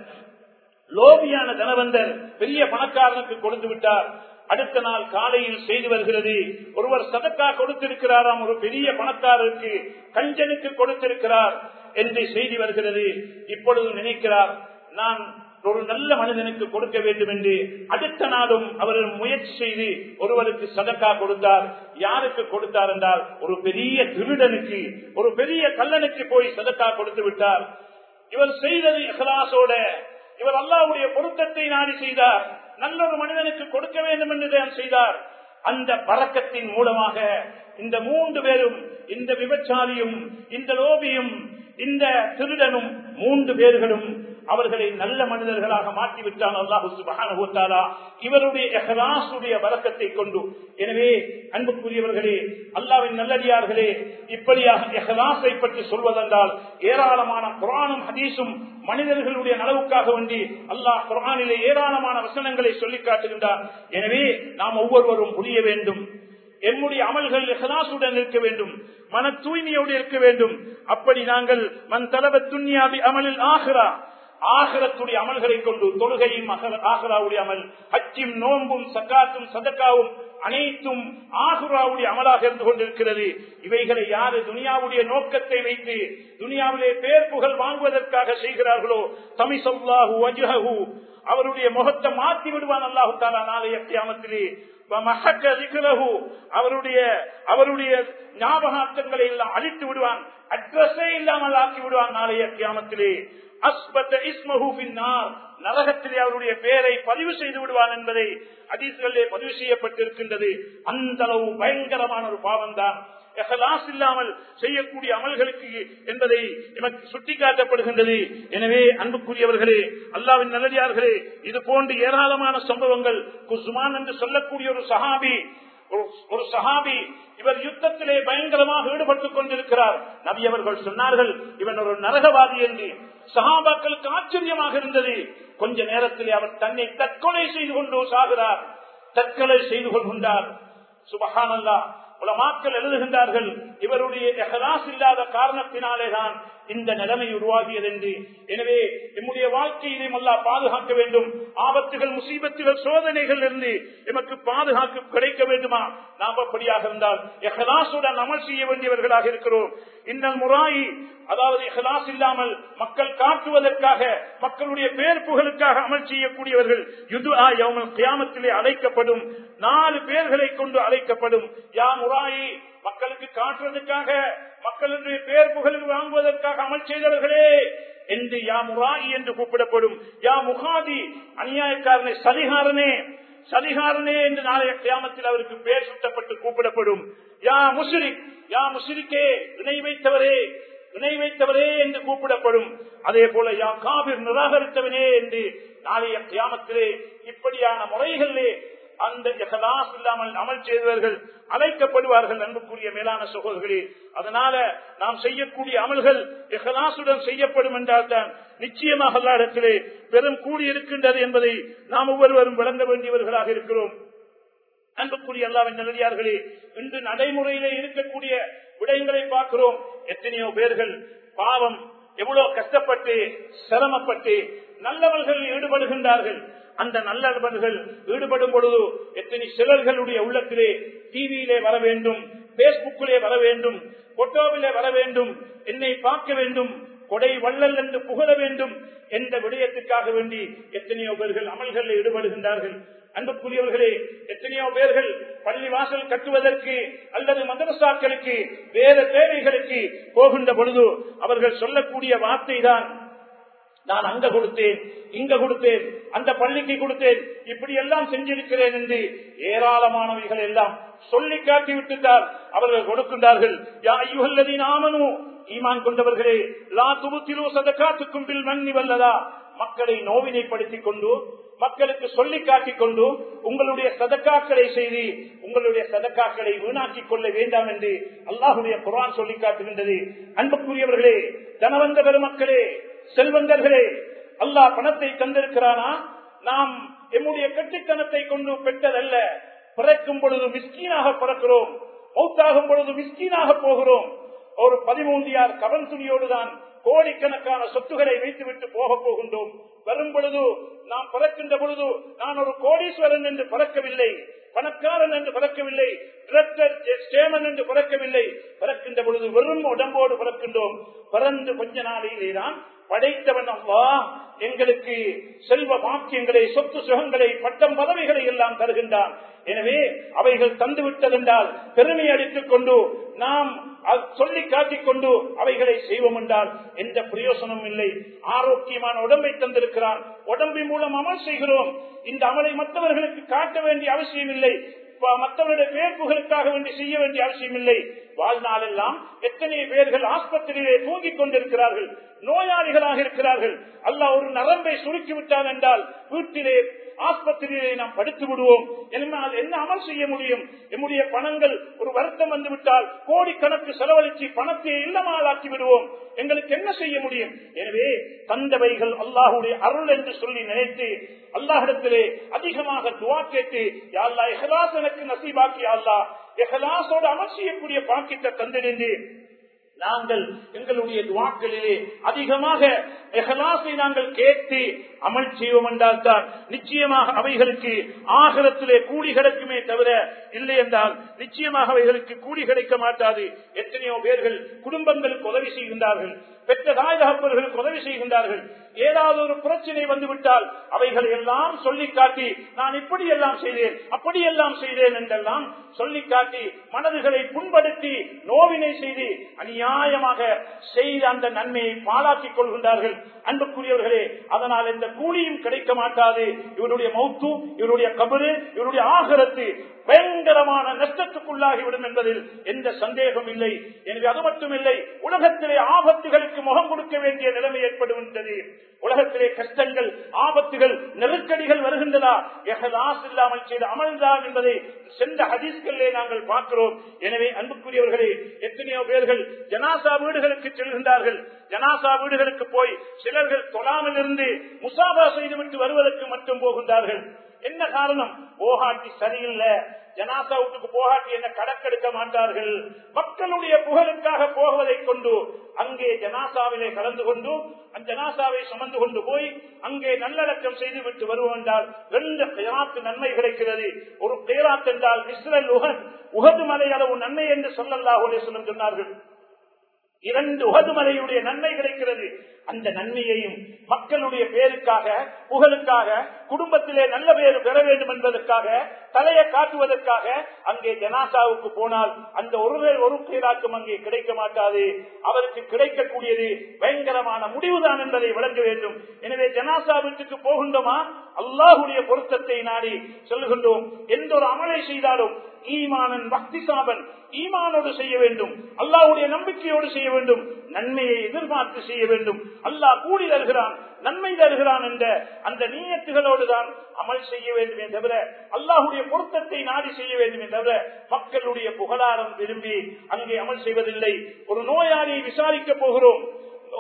லோபியான தனவந்தர் பெரிய பணக்காரனுக்கு கொடுத்து விட்டார். அடுத்த நாள் காலையில் செய்து வருகிறது. ஒருவர் சதக்கா கொடுத்திருக்கிறாராம் ஒரு பெரிய பணக்காரருக்கு கஞ்சனுக்கு கொடுத்திருக்கிறார் என்று செய்தி வருகிறது. இப்பொழுது நினைக்கிறார் நான் ஒரு நல்ல மனிதனுக்கு கொடுக்க வேண்டும் என்று. அடுத்த நாளும் அவர் முயற்சி செய்து ஒருவருக்கு சதக்கா கொடுத்தார். யாருக்கு கொடுத்தார் என்றால் ஒரு பெரிய திருடனுக்கு ஒரு பெரிய கல்லனுக்கு போய் சதக்கா கொடுத்து விட்டார். இவர் செய்தது இஹலாசோட இவர் அல்லாவுடைய பொருத்தத்தை நாடி செய்தார். நல்ல ஒரு மனிதனுக்கு கொடுக்க வேண்டும் என்று செய்தார். அந்த பறக்கத்தின் மூலமாக இந்த மூன்று பேரும் இந்த விபச்சாரியும் இந்த லோபியும் இந்த திருடனும் மூன்று பேர்களும் அவர்களை நல்ல மனிதர்களாக மாற்றிவிட்டான் அல்லாஹு சுபஹானா இவருடைய எஹலாசுடைய வழக்கத்தை கொண்டு. எனவே அன்புக்குரியவர்களே அல்லாவின் நல்லடியார்களே இப்படியாக எஹலாசை பற்றி சொல்வதென்றால் ஏராளமான குரானும் ஹதீஸும் மனிதர்களுடைய நலவுக்காக வேண்டி அல்லாஹ் குரானிலே ஏராளமான வசனங்களை சொல்லி காட்டுகின்றார். எனவே நாம் ஒவ்வொருவரும் புரிய வேண்டும். எம்முடைய அமல்கள் எஹலாசுடன் இருக்க வேண்டும். மன தூய்மையோடு இருக்க வேண்டும். அப்படி நாங்கள் மண் தலைவர் துன்யாவி அமலில் ஆகிறா ஆகரத்துடைய அமல்களை கொண்டு தொழுகையும் ஆகராவுடைய அமல் அச்சும் நோம்பும் சக்காத்தும் சதக்காவும் அனைத்தும் ஆகுராவுடைய அமலாக இருந்து கொண்டிருக்கிறது. இவைகளை யாரு துனியாவுடைய நோக்கத்தை வைத்து துனியாவிலே பேர் புகழ் வாங்குவதற்காக செய்கிறார்களோ தமிசல்லாஹு அவருடைய முகத்தை மாற்றி விடுவான் அல்லாஹு தாலா நாளைய கியாமத்திலே. அவருடைய அவருடைய ஞாபகார்த்தங்களை எல்லாம் அழித்து விடுவான். அட்ரஸே இல்லாமல் ஆக்கி விடுவான் நாளைய கியாமத்திலே. அஸ்பத்த இஸ்மஹு பின்னார் நரகத்திலே அவருடைய பெயரை பதிவு செய்து விடுவான் என்பதை அதிசலே பதிவு செய்யப்பட்டிருக்கின்றது. அந்த அளவு பயங்கரமான ஒரு பாவம் தான் எஹலாஸ் இல்லாமல் செய்யக்கூடிய அமல்களுக்கு என்பதை எனக்கு சுட்டிக்காட்டப்படுகின்றது. எனவே அன்புக்குரியவர்களே அல்லாவின் நல்லடியார்களே இது போன்று ஏராளமான சம்பவங்கள் குஸ்மான் என்று சொல்லக்கூடிய ஒரு சஹாபி ஒரு சஹாபி இவர் யுத்தத்திலே பயங்கரமாக ஈடுபட்டுக் கொண்டிருக்கிறார். நபி அவர்கள் சொன்னார்கள் இவன் ஒரு நரகவாதி என்று. சஹாபாக்களுக்கு ஆச்சரியமாக இருந்தது. கொஞ்ச நேரத்திலே அவர் தன்னை தற்கொலை செய்து கொண்டு சாகிறார். தற்கொலை செய்து கொள்கின்றார். சுபகானல்லா உலமாக்கள் எழுதுகின்றார்கள் இவருடைய எஹலாஸ் இல்லாத காரணத்தினாலேதான் இந்த நிலைமை உருவாகியது என்று எனவே நம்முடைய வாழ்க்கையிலே அல்லா பாதுகாக்க வேண்டும். ஆபத்துகள் முசீபத்துகள் சோதனைகள் இருந்து எமக்கு பாதுகாக்க கிடைக்க வேண்டுமா? நாம் அப்படியாக இருந்தால் எஹலாசுடன் அமல் செய்ய வேண்டியவர்களாக இருக்கிறோம். இந்த முறாயி அதாவது எஹலாஸ் இல்லாமல் மக்கள் காட்டுவதற்காக மக்களுடைய பேர் புகழுக்காக அமல் செய்யக்கூடியவர்கள் யுது கியாமத்திலே அழைக்கப்படும் நாலு பேர்களை கொண்டு அழைக்கப்படும். யா மக்களுக்கு காட்டுவதற்காக மக்களுடைய பேர் புகழில் வாங்குவதற்காக அமல் செய்தவர்களே என்று யா முராயி என்று கூப்பிடப்படும். யா முகாதி அநியாயக்காரனே சதிகாரனே சதிகாரனே என்று நாளைய கிராமத்தில் அவருக்கு பேர் சுட்டப்பட்டு கூப்பிடப்படும். யா முஸ்லிக் யா முஸ்லிக்கே இணை வைத்தவரே இணை வைத்தவரே என்று கூப்பிடப்படும். அதே போல யா காவிர் நிராகரித்தவனே என்று நாளைய கிராமத்திலே இப்படியான முறைகளிலே அந்த எகதாஸ் இல்லாமல் அமல் செய்தவர்கள் அழைக்கப்படுவார்கள் அன்புக்குரிய மேலான சகோதரர்களே. அதனால நாம் செய்யக்கூடிய அமல்கள் எகதாசுடன் செய்யப்படும் என்றால் தான் நிச்சயமாக எல்லா இடத்திலே பெரும் கூடி இருக்கின்றது என்பதை நாம் ஒவ்வொருவரும் விளங்க வேண்டியவர்களாக இருக்கிறோம். அன்புக்குரிய அல்லாவின் நல்லடியார்களே இன்று நடைமுறையிலே இருக்கக்கூடிய விடயங்களை பார்க்கிறோம். எத்தனையோ பேர்கள் பாவம் எவ்வளவு கஷ்டப்பட்டு சிரமப்பட்டு நல்லவர்கள் ஈடுபடுகின்றார்கள். அந்த நல்லவர்கள் ஈடுபடும் பொழுது எத்தனை சிலர்களுடைய உள்ளத்திலே டிவியிலே வர வேண்டும் பேஸ்புக்கிலே வர வேண்டும் போட்டோவிலே வர வேண்டும் என்னை பார்க்க வேண்டும் கொடை வள்ளல் என்று புகழ வேண்டும் என்ற விடயத்துக்காக வேண்டி எத்தனையோ பேர்கள் அமல்களில் ஈடுபடுகின்றார்கள். அன்புக்குரியவர்களே எத்தனையோ பேர்கள் பள்ளி வாசல் கட்டுவதற்கு அல்லது மதரசாக்களுக்கு வேறு தேவைகளுக்கு போகின்ற பொழுது அவர்கள் சொல்லக்கூடிய வார்த்தை தான் நான் அங்க கொடுத்தேன் இங்க கொடுத்தேன் அந்த பள்ளிக்கு கொடுத்தேன் இப்படி எல்லாம் செஞ்சிருக்கிறேன் என்று ஏராளமானவைகள் எல்லாம் சொல்லி காட்டி விட்டுட்டார். அவர்கள் கொடுக்கின்றார்கள் யா ஈமான் கொண்டவர்களே லா துபுத்திலோ சதக்காத்துக்கும் பில் மன்னி வல்லதா? மக்களை நோவினைப்படுத்திக் கொண்டு மக்களுக்கு சொல்லி காட்டிக் கொண்டு உங்களுடைய சதக்காக்களை செய்து உங்களுடைய சதக்காக்களை வீணாக்கிக் கொள்ள வேண்டாம் என்று அல்லாஹுடைய குரான் சொல்லி காட்டுகின்றது. அன்புக்குரியவர்களே தனவந்த பெருமக்களே செல்வந்தர்களே அல்லாஹ் பணத்தை தந்திருக்கிறானா? நாம் எம்முடைய கட்டித்தனத்தை கொண்டு பெற்றதல்ல. பிறக்கும் பொழுது மிஸ்கீனாக பிறக்கிறோம். மௌத்தாகும் பொழுது மிஸ்கீனாக போகிறோம். ஒரு பதிமூன்றியார் கவன் துணியோடு தான் கோடிக்கணக்கான சொத்துக்களை வைத்துவிட்டு போக போகின்றோம். வரும் பொழுது நாம் பிறக்கின்ற பொழுது நான் ஒரு கோடீஸ்வரன் என்று பிறக்கவில்லை. பணக்காரன் என்று பிறக்கவில்லை டிரெக்டர் என்று பிறக்கவில்லை. பிறக்கின்ற பொழுது வெறும் உடம்போடு பிறக்கின்றோம். பிறந்து கொஞ்ச நாளிலே தான் படைத்தவன் அவ்வா. எங்களுக்கு செல்வ பாக்கியங்களை சொத்து சுகங்களை பட்டம் பதவிகளை எல்லாம் தருகின்றான். எனவே அவைகள் தந்துவிட்டதென்றால் பெருமை அடித்துக் கொண்டு நாம் சொல்லி காட்டிக் கொண்டு அவைகளை செய்வோம் என்றால் எந்த பிரயோசனமும் இல்லை. ஆரோக்கியமான உடம்பை தந்திருக்கிறான் உடம்பின் மூலம் அமல் செய்கிறோம். இந்த அமலை மற்றவர்களுக்கு காட்ட வேண்டிய அவசியம் இல்லை. மற்றவருடைய பேர்ப்புகளுக்காக வேண்டி செய்ய வேண்டிய அவசியம் இல்லை. வாழ்நாளெல்லாம் எத்தனை பேர்கள் ஆஸ்பத்திரியிலே தூங்கிக் கொண்டிருக்கிறார்கள். நோயாளிகளாக இருக்கிறார்கள். அல்ல ஒரு நரம்பை சுருக்கிவிட்டார் என்றால் வீட்டிலே ஆஸ்பத்திரியை நாம் படுத்து விடுவோம். என்னால் என்ன அமல் செய்ய முடியும்? எம்முடைய பணங்கள் ஒரு வருத்தம் வந்து விட்டால் கோடிக்கணக்கு செலவழித்து பணத்தை இல்லமாளாக்கி விடுவோம். எங்களுக்கு என்ன செய்ய முடியும்? எனவே தந்தவைகள் அல்லாஹுடைய அருள் என்று சொல்லி நினைத்து அல்லாஹிடத்திலே அதிகமாக துவா கேட்டு யாழ்லா எஹலாஸ் எனக்கு நசீபாக்கி அல்லா எஹலாசோடு அமல் செய்யக்கூடிய பாக்கியத்தை தந்திருந்து நாங்கள் எங்களுடைய துவாக்களிலே அதிகமாக எஹலாசை நாங்கள் கேட்டு அமல் செய்வோம் என்றால் தான் நிச்சயமாக அவைகளுக்கு ஆகலத்திலே கூலி கிடைக்குமே தவிர இல்லை என்றால் நிச்சயமாக அவைகளுக்கு கூலி கிடைக்க மாட்டாது. எத்தனையோ பேர்கள் குடும்பங்களுக்கு உதவி செய்கின்றார்கள். பெற்ற தாய் தகப்பர்களுக்கு உதவி செய்கின்றார்கள். ஏதாவது ஒரு பிரச்சனை வந்துவிட்டால் அவைகளை எல்லாம் சொல்லி காட்டி நான் இப்படி எல்லாம் செய்தேன் அப்படி எல்லாம் செய்தேன் என்றெல்லாம் சொல்லி காட்டி மனதுகளை புண்படுத்தி நோவினை செய்து அநியாயமாக செய்த அந்த நன்மையை பாழாக்கிக் கொள்கின்றார்கள். அந்த அன்புக்குரியவர்களே அதனால் எந்த கூலியும் கிடைக்க மாட்டாது. இவருடைய மௌத்து இவருடைய கபரு இவருடைய ஆகரத்து பயங்கரமான நஷ்டத்துக்குள்ளாகிவிடும் என்பதில் எந்த சந்தேகம் இல்லை. எனவே அது மட்டுமில்லை உலகத்திலே ஆபத்துகளுக்கு முகம் கொடுக்க வேண்டிய நிலைமை ஏற்படுகின்றது. உலகத்திலே கஷ்டங்கள் ஆபத்துகள் நெருக்கடிகள் வருகின்றதா எகலாஸ் இல்லாமல் செய்த அமல்தான் என்பதை சென்ற ஹதீஸ்களிலே நாங்கள் பார்க்கிறோம். எனவே அன்புக்குரியவர்களே எத்தனையோ பேர்கள் ஜனாசா வீடுகளுக்கு செல்கின்றார்கள். ஜனாசா வீடுகளுக்கு போய் சிலர்கள் தொழாமல் இருந்து முசாபா செய்துவிட்டு வருவதற்கு மட்டும் போகின்றார்கள். என்ன காரணம்? போகாட்டி சரியில்லை. ஜனாசா வீட்டுக்கு போகாட்டி என்ன கடக்கெடுக்க மாட்டார்கள். மக்களுடைய புகழுக்காக போவதை கொண்டு அங்கே ஜனாசாவிலே கலந்து கொண்டு அந்த ஜனாசாவை சுமந்து கொண்டு போய் அங்கே நல்லடக்கம் செய்து விட்டு வருவோம் என்றால் ரெண்டு பேராத்து நன்மை கிடைக்கிறது. ஒரு பேராத் என்றால் இஸ்ரல் உகன் உகது மலை அளவு நன்மை என்று சொல்லல்லாஹுலே சொல்லும் சொன்னார்கள். இரண்டு உகது மலையுடைய நன்மை கிடைக்கிறது. அந்த நன்மையையும் மக்களுடைய பேருக்காக புகழுக்காக குடும்பத்திலே நல்ல பேர் பெற வேண்டும் என்பதற்காக தலையை காட்டுவதற்காக அங்கே ஜனாசாவுக்கு போனால் அந்த ஒரு ஒரு பேராக்கும் அங்கே கிடைக்க மாட்டாது. அவருக்கு கிடைக்கக்கூடியது பயங்கரமான முடிவுதான் என்பதை விளங்க வேண்டும். எனவே ஜனாசா வீட்டுக்கு போகின்றோமா? அல்லாஹுடைய பொருத்தத்தை நாடி சொல்லுகின்றோம். எந்த ஒரு அமலை செய்தாலும் ஈமானன் பக்தி சாபன் ஈமானோடு செய்ய வேண்டும். அல்லாவுடைய நம்பிக்கையோடு செய்ய வேண்டும். நன்மையை எதிர்பார்த்து செய்ய வேண்டும். அல்லாஹ் கூடி தருகிறான் நன்மை தருகிறான் என்ற அந்த நீயத்துகளோடு தான் அமல் செய்ய வேண்டுமே தவிர அல்லாஹுடைய பொருத்தத்தை நாடி செய்ய வேண்டுமே தவிர மக்களுடைய புகழாரம் விரும்பி அங்கே அமல் செய்வதில்லை. ஒரு நோயாளியை விசாரிக்க போகிறோம்.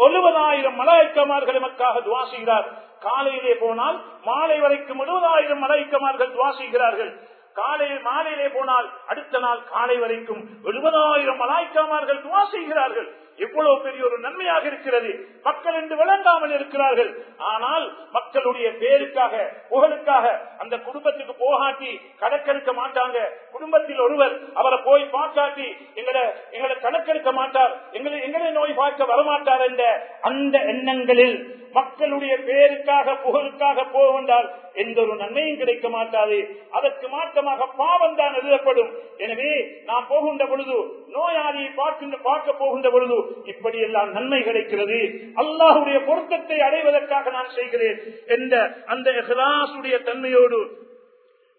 எழுபதாயிரம் மலாய்க்கமார்கள் நமக்காக துவா செய்கிறார். காலையிலே போனால் மாலை வரைக்கும் எழுபதாயிரம் மலாய்க்கமார்கள் துவா செய்கிறார்கள். காலையில் மாலையிலே போனால் அடுத்த நாள் காலை வரைக்கும் எழுபதாயிரம் மலாய்க்காமார்கள் துவா செய்கிறார்கள். எவ்வளவு பெரிய ஒரு நன்மையாக இருக்கிறது. மக்கள் என்று விளங்காமல் இருக்கிறார்கள். ஆனால் மக்களுடைய பேருக்காக புகழுக்காக அந்த குடும்பத்துக்கு போகாட்டி கணக்கெடுக்க மாட்டாங்க. குடும்பத்தில் ஒருவர் அவரை போய் பார்க்காட்டி எங்களை எங்களை கணக்கெடுக்க மாட்டார். எங்களை எங்களை நோய் பார்க்க வரமாட்டார் என்ற அந்த எண்ணங்களில் மக்களுடைய பேருக்காக புகழுக்காக போவென்றால் எந்த ஒரு நன்மையும் கிடைக்க மாட்டாது. அதற்கு மாற்றம் மூலமாக பாவம் தான் எழுதப்படும். எனவே நாம் போகின்ற பொழுது நோயாளியை பார்க்கின்ற பார்க்க போகின்ற பொழுது இப்படி எல்லாம் நன்மை கிடைக்கிறது. அல்லாஹுடைய பொருத்தத்தை அடைவதற்காக நான் செய்கிறேன் என்ற அந்த இஹ்லாசுடைய தன்மையோடு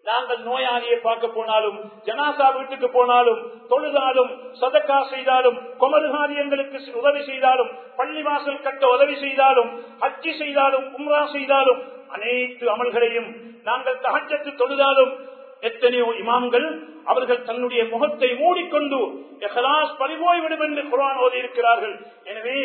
நாங்கள் நோயாளியை பார்க்க போனாலும் ஜனாசா வீட்டுக்கு போனாலும் தொழுதாலும் சதக்கா செய்தாலும் குமருகாரியங்களுக்கு உதவி செய்தாலும் பள்ளிவாசல் கட்ட உதவி செய்தாலும் ஹஜ்ஜி செய்தாலும் உம்ரா செய்தாலும் அனைத்து அமல்களையும் நாங்கள் தகச்சத்து தொழுதாலும் எத்தனையோ இமாம்கள் அவர்கள் தன்னுடைய முகத்தை மூடிக்கொண்டு எஹலாஸ் பறிபோய்விடும் என்று குரான் ஓதி இருக்கிறார்கள் எனவே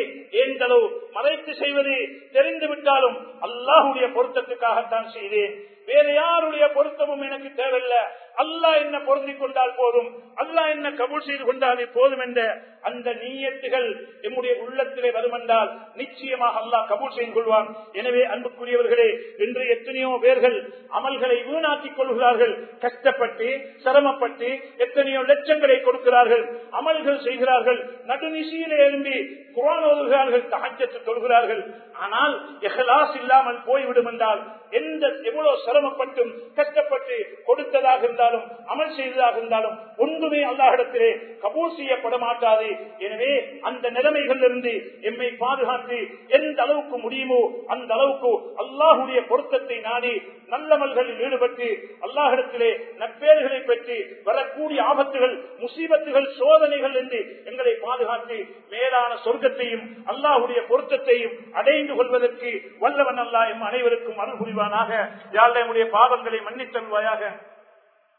ஏந்தளவு மறைத்து செய்வது தெரிந்து விட்டாலும் அல்லாஹுடைய பொருத்தத்துக்காகத்தான் செய்தேன். வேற யாருடைய பொருத்தமும் எனக்கு தேவையில்லை. அல்லாஹ் என்ன பொருந்திக் கொண்டால் போதும். அல்லாஹ் என்ன கபூல் செய்து கொண்டாலே போதும் என்ற அந்த நீயத்துகள் எம்முடைய உள்ளத்திலே வருமென்றால் நிச்சயமாக அல்லாஹ் கபூல் செய்து கொள்வான். எனவே அன்புக்குரியவர்களே இன்று எத்தனையோ பேர்கள் அமல்களை வீணாக்கிக் கொள்கிறார்கள். கஷ்டப்பட்டு சிரமப்பட்டு எத்தனையோ லட்சங்களை கொடுக்கிறார்கள். அமல்கள் செய்கிறார்கள். நடுநிசையிலே எழும்பி குரான் ஓதுகிறார்கள் தகச்சத்து தொழுகிறார்கள். ஆனால் எஹலாஸ் இல்லாமல் போய்விடும் என்றால் எந்த எவ்வளவு சிரமப்பட்டும் கஷ்டப்பட்டு கொடுத்ததாக இருந்தாலும் அமல் செய்ததாக இருந்தாலும் ஒன்றுமே அல்லாஹிடத்திலே கபூல் செய்யப்பட மாட்டாது. எனவே அந்த நிலைமைகளிலிருந்து எம்மை பாதுகாத்து எந்த அளவுக்கு முடியுமோ அந்த அளவுக்கு அல்லாஹுடைய பொருத்தத்தை நாடி நல்லமல்களில் ஈடுபட்டு அல்லாஹிடத்திலே நற்பேறுகளை பெற்று வரக்கூடிய ஆபத்துகள் முசீபத்துகள் சோதனைகள் இருந்து எங்களை பாதுகாத்து மேலான சொர்க்கத்தையும் அல்லாஹுடைய பொருத்தத்தையும் அடைந்து கொள்வதற்கு வல்லவன் அல்லா எம் அனைவருக்கும் அருள் புரிவானாக. யாழ் பாவங்களை மன்னித்தல்வாயாக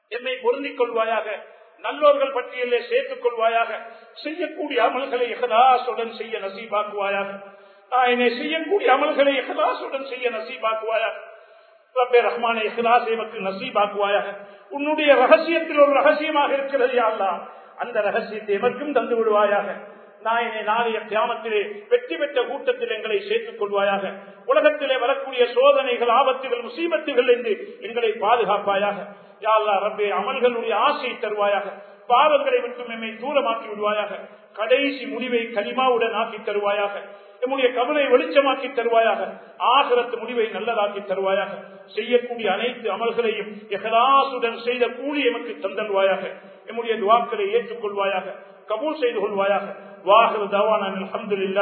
என்னை பொருந்திக் கொள்வாயாக. நல்லோர்கள் பட்டியலே சேர்த்துக் கொள்வாயாக. செய்யக்கூடிய அமல்களை எகதாசுடன் செய்ய நசீபாக்குவாயாக. என்னை செய்யக்கூடிய அமல்களை எகதாசுடன் செய்ய நசீபாக்குவாயாக. ரப்பே ரஹ்மானை இஹ்லாஸ் எமக்கு நசீபாக்குவாயாக. உன்னுடைய ரகசியத்தில் ஒரு ரகசியமாக இருக்கிறது அல்லா அந்த ரகசியத்தை எமக்கும் தந்து விடுவாயாக. நாயனை நாளைய கிராமத்திலே வெற்றி பெற்ற கூட்டத்தில் எங்களை சேர்த்துக் கொள்வாயாக. உலகத்திலே வரக்கூடிய சோதனைகள் ஆபத்துகள் முசீபத்துகள் என்று எங்களை பாதுகாப்பாயாக. யாழ்லா ரப்பே அமல்களுடைய ஆசையை தருவாயாக. பாவங்களை விட்டு எம்மை தூரமாக்கி விடுவாயாக. கடைசி முடிவை கனிமாவுடன் ஆக்கி தருவாயாக. நம்முடைய கவலை வெளிச்சமாக்கி தருவாயாக. ஆகரத்து முடிவை நல்லதாக்கி தருவாயாக. செய்யக்கூடிய அனைத்து அமல்களையும் எகலாசுடன் செய்த கூலி எமக்கு தந்தல்வாயாக. நம்முடைய துவாக்களை ஏற்றுக்கொள்வாயாக கபூல் செய்து கொள்வாயாக. வாகர தவான அலமதுல்லா